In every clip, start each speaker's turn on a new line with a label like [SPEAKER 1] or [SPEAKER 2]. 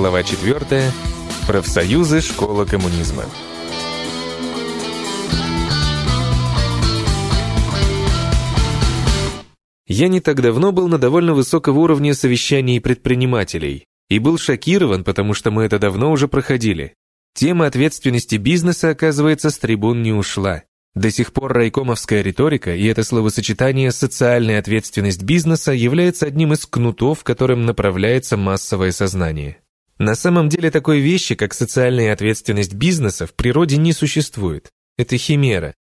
[SPEAKER 1] Глава 4. Профсоюзы школа коммунизма. Я не так давно был на довольно высокого уровня совещаний предпринимателей и был шокирован, потому что мы это давно уже проходили. Тема ответственности бизнеса, оказывается, с трибун не ушла. До сих пор райкомовская риторика и это словосочетание «социальная ответственность бизнеса» является одним из кнутов, которым направляется массовое сознание. На самом деле такой вещи, как социальная ответственность бизнеса, в природе не существует. Это химера.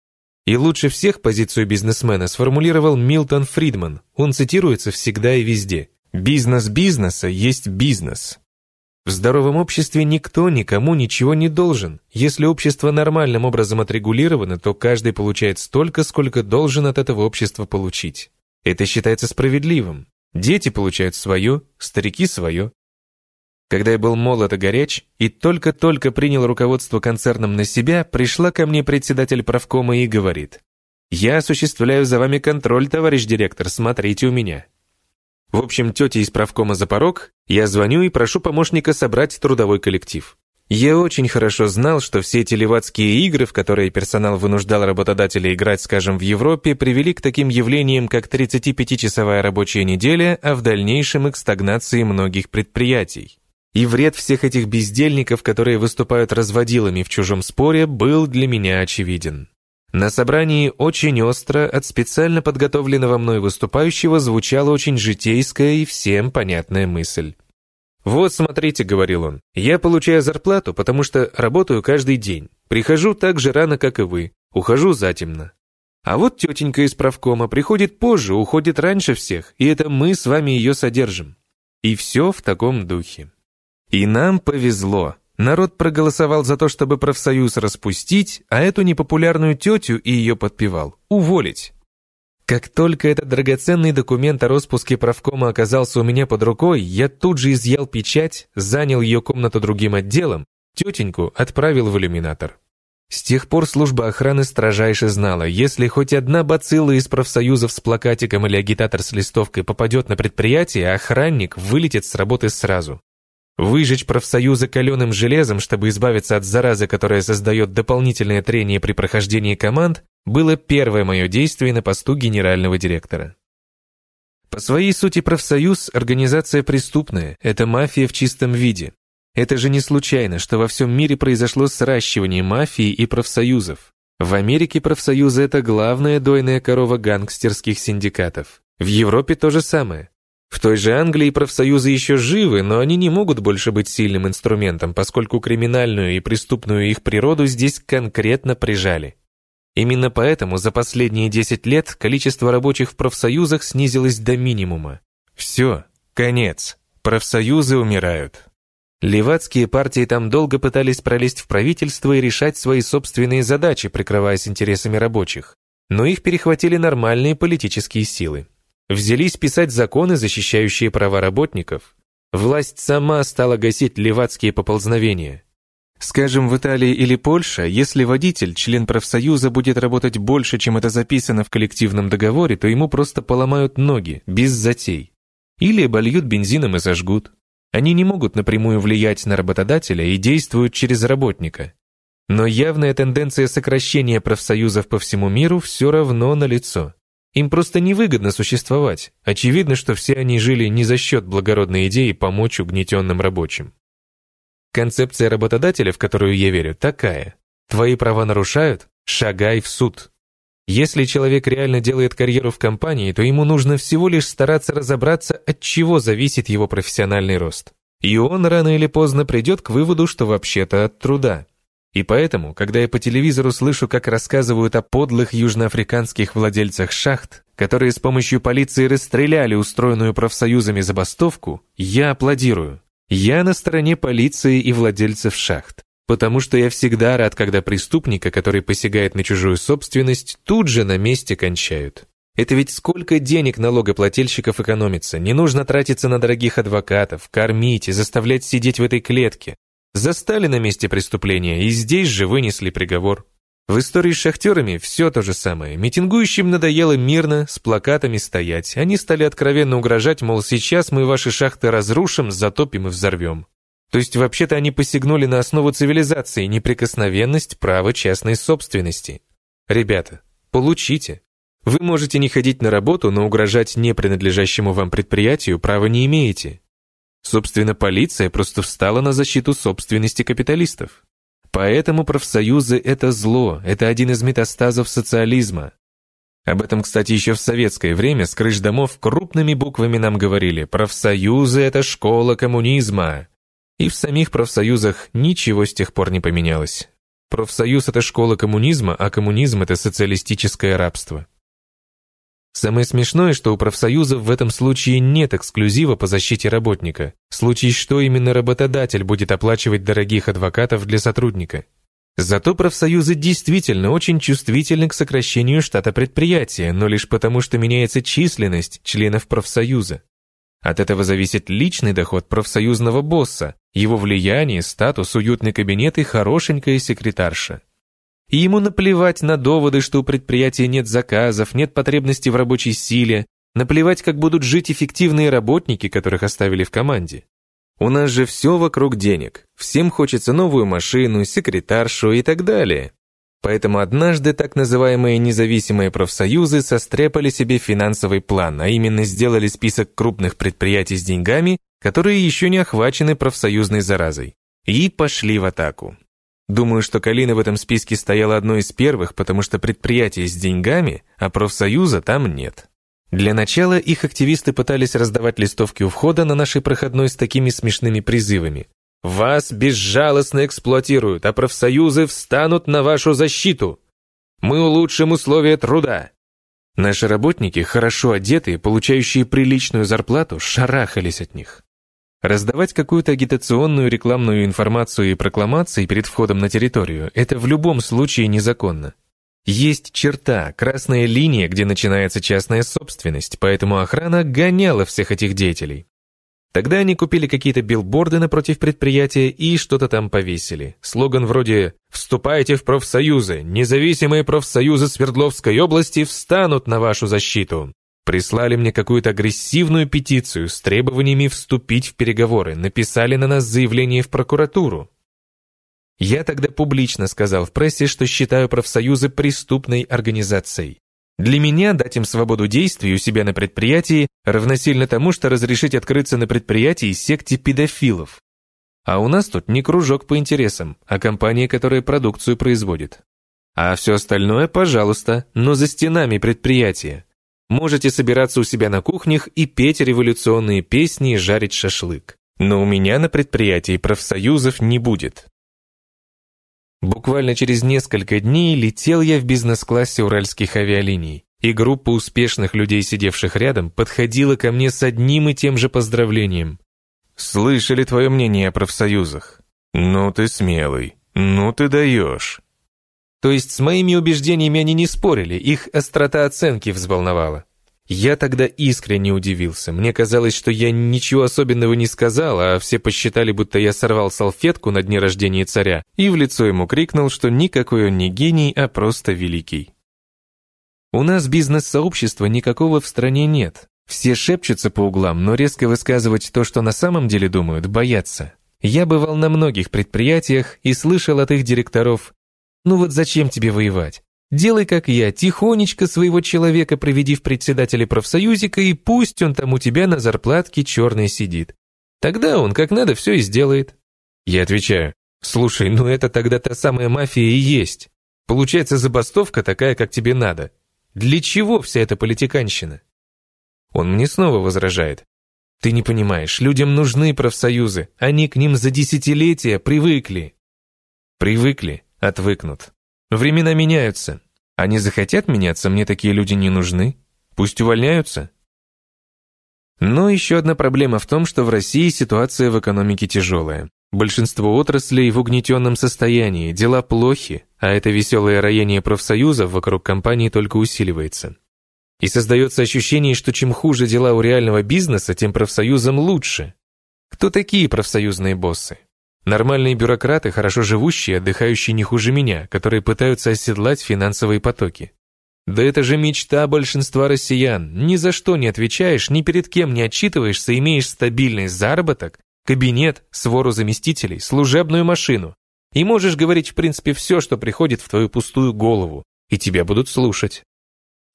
[SPEAKER 1] И лучше всех позицию бизнесмена сформулировал Милтон Фридман. Он цитируется всегда и везде. «Бизнес бизнеса есть бизнес». В здоровом обществе никто никому ничего не должен. Если общество нормальным образом отрегулировано, то каждый получает столько, сколько должен от этого общества получить. Это считается справедливым. Дети получают свое, старики свое. Когда я был молод и горяч и только-только принял руководство концерном на себя, пришла ко мне председатель правкома и говорит, «Я осуществляю за вами контроль, товарищ директор, смотрите у меня». В общем, тете из правкома за порог, я звоню и прошу помощника собрать трудовой коллектив. Я очень хорошо знал, что все эти левацкие игры, в которые персонал вынуждал работодателя играть, скажем, в Европе, привели к таким явлениям, как 35-часовая рабочая неделя, а в дальнейшем и к стагнации многих предприятий. И вред всех этих бездельников, которые выступают разводилами в чужом споре, был для меня очевиден. На собрании очень остро от специально подготовленного мной выступающего звучала очень житейская и всем понятная мысль. «Вот, смотрите», — говорил он, — «я получаю зарплату, потому что работаю каждый день. Прихожу так же рано, как и вы. Ухожу затемно. А вот тетенька из правкома приходит позже, уходит раньше всех, и это мы с вами ее содержим. И все в таком духе. И нам повезло. Народ проголосовал за то, чтобы профсоюз распустить, а эту непопулярную тетю и ее подпевал уволить. Как только этот драгоценный документ о распуске правкома оказался у меня под рукой, я тут же изъял печать, занял ее комнату другим отделом, тетеньку отправил в иллюминатор. С тех пор служба охраны строжайше знала, если хоть одна бацилла из профсоюзов с плакатиком или агитатор с листовкой попадет на предприятие, охранник вылетит с работы сразу. Выжечь профсоюзы каленым железом, чтобы избавиться от заразы, которая создает дополнительное трение при прохождении команд, было первое мое действие на посту генерального директора. По своей сути профсоюз – организация преступная, это мафия в чистом виде. Это же не случайно, что во всем мире произошло сращивание мафии и профсоюзов. В Америке профсоюзы – это главная дойная корова гангстерских синдикатов. В Европе то же самое. В той же Англии профсоюзы еще живы, но они не могут больше быть сильным инструментом, поскольку криминальную и преступную их природу здесь конкретно прижали. Именно поэтому за последние 10 лет количество рабочих в профсоюзах снизилось до минимума. Все, конец. Профсоюзы умирают. Левацкие партии там долго пытались пролезть в правительство и решать свои собственные задачи, прикрываясь интересами рабочих. Но их перехватили нормальные политические силы взялись писать законы, защищающие права работников. Власть сама стала гасить левацкие поползновения. Скажем, в Италии или Польше, если водитель, член профсоюза, будет работать больше, чем это записано в коллективном договоре, то ему просто поломают ноги, без затей. Или обольют бензином и зажгут. Они не могут напрямую влиять на работодателя и действуют через работника. Но явная тенденция сокращения профсоюзов по всему миру все равно налицо. Им просто невыгодно существовать. Очевидно, что все они жили не за счет благородной идеи помочь угнетенным рабочим. Концепция работодателя, в которую я верю, такая. Твои права нарушают? Шагай в суд. Если человек реально делает карьеру в компании, то ему нужно всего лишь стараться разобраться, от чего зависит его профессиональный рост. И он рано или поздно придет к выводу, что вообще-то от труда. И поэтому, когда я по телевизору слышу, как рассказывают о подлых южноафриканских владельцах шахт, которые с помощью полиции расстреляли устроенную профсоюзами забастовку, я аплодирую. Я на стороне полиции и владельцев шахт. Потому что я всегда рад, когда преступника, который посягает на чужую собственность, тут же на месте кончают. Это ведь сколько денег налогоплательщиков экономится. Не нужно тратиться на дорогих адвокатов, кормить и заставлять сидеть в этой клетке. Застали на месте преступления и здесь же вынесли приговор. В истории с шахтерами все то же самое. Митингующим надоело мирно с плакатами стоять. Они стали откровенно угрожать, мол, сейчас мы ваши шахты разрушим, затопим и взорвем. То есть вообще-то они посягнули на основу цивилизации, неприкосновенность права частной собственности. Ребята, получите. Вы можете не ходить на работу, но угрожать не принадлежащему вам предприятию права не имеете. Собственно, полиция просто встала на защиту собственности капиталистов. Поэтому профсоюзы – это зло, это один из метастазов социализма. Об этом, кстати, еще в советское время с крыш домов крупными буквами нам говорили «профсоюзы – это школа коммунизма». И в самих профсоюзах ничего с тех пор не поменялось. Профсоюз – это школа коммунизма, а коммунизм – это социалистическое рабство. Самое смешное, что у профсоюзов в этом случае нет эксклюзива по защите работника. В случае что именно работодатель будет оплачивать дорогих адвокатов для сотрудника. Зато профсоюзы действительно очень чувствительны к сокращению штата предприятия, но лишь потому, что меняется численность членов профсоюза. От этого зависит личный доход профсоюзного босса, его влияние, статус, уютный кабинет и хорошенькая секретарша. И ему наплевать на доводы, что у предприятия нет заказов, нет потребности в рабочей силе, наплевать, как будут жить эффективные работники, которых оставили в команде. У нас же все вокруг денег. Всем хочется новую машину, секретаршу и так далее. Поэтому однажды так называемые независимые профсоюзы состряпали себе финансовый план, а именно сделали список крупных предприятий с деньгами, которые еще не охвачены профсоюзной заразой. И пошли в атаку. Думаю, что Калина в этом списке стояла одной из первых, потому что предприятие с деньгами, а профсоюза там нет. Для начала их активисты пытались раздавать листовки у входа на нашей проходной с такими смешными призывами. «Вас безжалостно эксплуатируют, а профсоюзы встанут на вашу защиту! Мы улучшим условия труда!» Наши работники, хорошо одетые, получающие приличную зарплату, шарахались от них. Раздавать какую-то агитационную рекламную информацию и прокламации перед входом на территорию – это в любом случае незаконно. Есть черта, красная линия, где начинается частная собственность, поэтому охрана гоняла всех этих деятелей. Тогда они купили какие-то билборды напротив предприятия и что-то там повесили. Слоган вроде «Вступайте в профсоюзы, независимые профсоюзы Свердловской области встанут на вашу защиту» прислали мне какую-то агрессивную петицию с требованиями вступить в переговоры, написали на нас заявление в прокуратуру. Я тогда публично сказал в прессе, что считаю профсоюзы преступной организацией. Для меня дать им свободу действий у себя на предприятии равносильно тому, что разрешить открыться на предприятии секте педофилов. А у нас тут не кружок по интересам, а компания, которая продукцию производит. А все остальное, пожалуйста, но за стенами предприятия. Можете собираться у себя на кухнях и петь революционные песни и жарить шашлык. Но у меня на предприятии профсоюзов не будет. Буквально через несколько дней летел я в бизнес-классе уральских авиалиний, и группа успешных людей, сидевших рядом, подходила ко мне с одним и тем же поздравлением. «Слышали твое мнение о профсоюзах? Ну ты смелый, ну ты даешь». То есть с моими убеждениями они не спорили, их острота оценки взволновала. Я тогда искренне удивился. Мне казалось, что я ничего особенного не сказал, а все посчитали, будто я сорвал салфетку на дне рождения царя и в лицо ему крикнул, что никакой он не гений, а просто великий. У нас бизнес-сообщества никакого в стране нет. Все шепчутся по углам, но резко высказывать то, что на самом деле думают, боятся. Я бывал на многих предприятиях и слышал от их директоров ну вот зачем тебе воевать? Делай как я, тихонечко своего человека проведи в председателя профсоюзика, и пусть он там у тебя на зарплатке черный сидит. Тогда он как надо все и сделает. Я отвечаю, слушай, ну это тогда та самая мафия и есть. Получается забастовка такая, как тебе надо. Для чего вся эта политиканщина? Он мне снова возражает. Ты не понимаешь, людям нужны профсоюзы, они к ним за десятилетия привыкли. Привыкли, отвыкнут. Времена меняются. Они захотят меняться, мне такие люди не нужны. Пусть увольняются. Но еще одна проблема в том, что в России ситуация в экономике тяжелая. Большинство отраслей в угнетенном состоянии, дела плохи, а это веселое роение профсоюзов вокруг компании только усиливается. И создается ощущение, что чем хуже дела у реального бизнеса, тем профсоюзам лучше. Кто такие профсоюзные боссы? Нормальные бюрократы, хорошо живущие, отдыхающие не хуже меня, которые пытаются оседлать финансовые потоки. Да это же мечта большинства россиян. Ни за что не отвечаешь, ни перед кем не отчитываешься, имеешь стабильный заработок, кабинет, свору заместителей, служебную машину. И можешь говорить в принципе все, что приходит в твою пустую голову, и тебя будут слушать.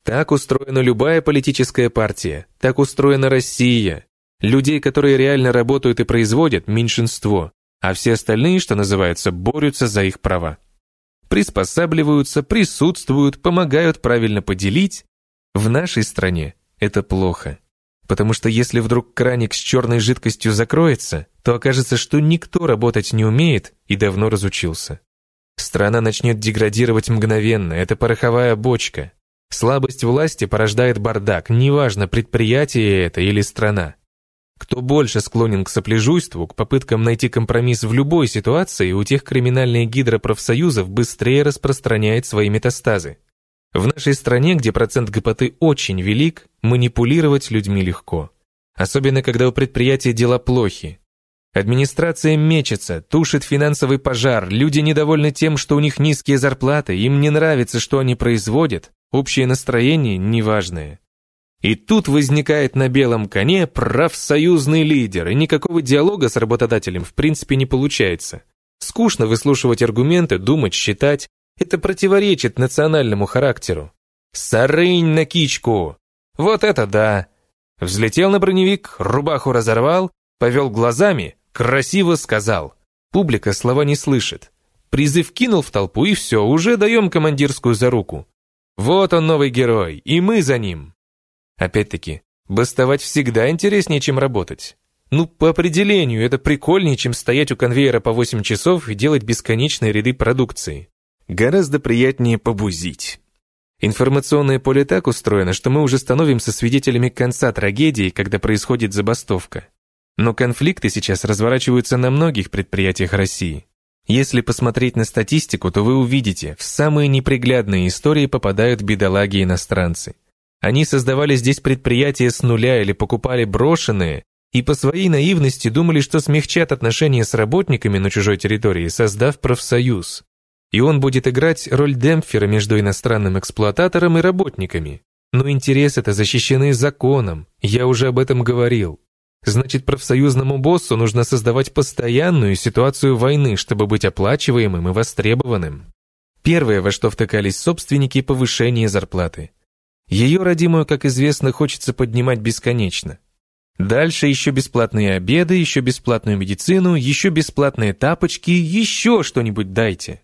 [SPEAKER 1] Так устроена любая политическая партия, так устроена Россия. Людей, которые реально работают и производят, меньшинство, а все остальные, что называется, борются за их права. Приспосабливаются, присутствуют, помогают правильно поделить. В нашей стране это плохо. Потому что если вдруг краник с черной жидкостью закроется, то окажется, что никто работать не умеет и давно разучился. Страна начнет деградировать мгновенно, это пороховая бочка. Слабость власти порождает бардак, неважно, предприятие это или страна. Кто больше склонен к сопляжуйству, к попыткам найти компромисс в любой ситуации, у тех криминальная гидра профсоюзов быстрее распространяет свои метастазы. В нашей стране, где процент гопоты очень велик, манипулировать людьми легко. Особенно, когда у предприятия дела плохи. Администрация мечется, тушит финансовый пожар, люди недовольны тем, что у них низкие зарплаты, им не нравится, что они производят, Общее настроение неважное. И тут возникает на белом коне профсоюзный лидер, и никакого диалога с работодателем в принципе не получается. Скучно выслушивать аргументы, думать, считать. Это противоречит национальному характеру. Сарынь на кичку! Вот это да! Взлетел на броневик, рубаху разорвал, повел глазами, красиво сказал. Публика слова не слышит. Призыв кинул в толпу, и все, уже даем командирскую за руку. Вот он новый герой, и мы за ним. Опять-таки, бастовать всегда интереснее, чем работать. Ну, по определению, это прикольнее, чем стоять у конвейера по 8 часов и делать бесконечные ряды продукции. Гораздо приятнее побузить. Информационное поле так устроено, что мы уже становимся свидетелями конца трагедии, когда происходит забастовка. Но конфликты сейчас разворачиваются на многих предприятиях России. Если посмотреть на статистику, то вы увидите, в самые неприглядные истории попадают бедолаги-иностранцы. Они создавали здесь предприятия с нуля или покупали брошенные, и по своей наивности думали, что смягчат отношения с работниками на чужой территории, создав профсоюз. И он будет играть роль демпфера между иностранным эксплуататором и работниками. Но интересы-то защищены законом, я уже об этом говорил. Значит, профсоюзному боссу нужно создавать постоянную ситуацию войны, чтобы быть оплачиваемым и востребованным. Первое, во что втыкались собственники – повышение зарплаты. Ее родимую, как известно, хочется поднимать бесконечно. Дальше еще бесплатные обеды, еще бесплатную медицину, еще бесплатные тапочки, еще что-нибудь дайте.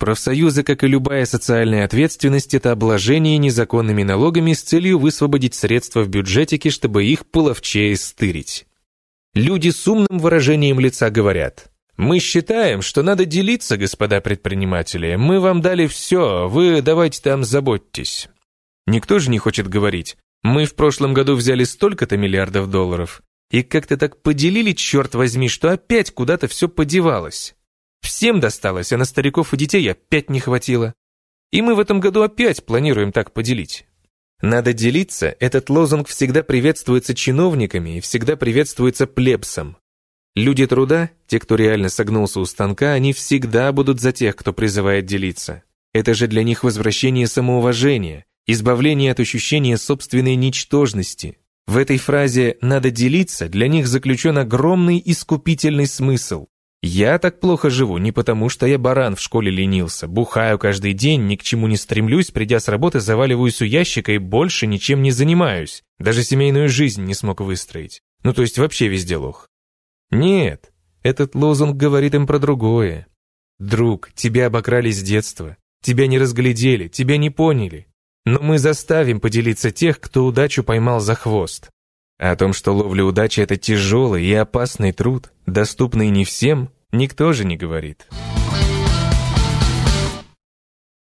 [SPEAKER 1] Профсоюзы, как и любая социальная ответственность, это обложение незаконными налогами с целью высвободить средства в бюджетике, чтобы их половчее стырить. Люди с умным выражением лица говорят, «Мы считаем, что надо делиться, господа предприниматели. Мы вам дали все, вы давайте там заботьтесь». Никто же не хочет говорить, «Мы в прошлом году взяли столько-то миллиардов долларов, и как-то так поделили, черт возьми, что опять куда-то все подевалось». Всем досталось, а на стариков и детей опять не хватило. И мы в этом году опять планируем так поделить. Надо делиться, этот лозунг всегда приветствуется чиновниками и всегда приветствуется плебсом. Люди труда, те, кто реально согнулся у станка, они всегда будут за тех, кто призывает делиться. Это же для них возвращение самоуважения, избавление от ощущения собственной ничтожности. В этой фразе «надо делиться» для них заключен огромный искупительный смысл. Я так плохо живу не потому, что я баран в школе ленился, бухаю каждый день, ни к чему не стремлюсь, придя с работы, заваливаюсь у ящика и больше ничем не занимаюсь. Даже семейную жизнь не смог выстроить. Ну, то есть вообще везде лох. Нет, этот лозунг говорит им про другое. Друг, тебя обокрали с детства. Тебя не разглядели, тебя не поняли. Но мы заставим поделиться тех, кто удачу поймал за хвост. А о том, что ловля удачи – это тяжелый и опасный труд, доступный не всем, никто же не говорит.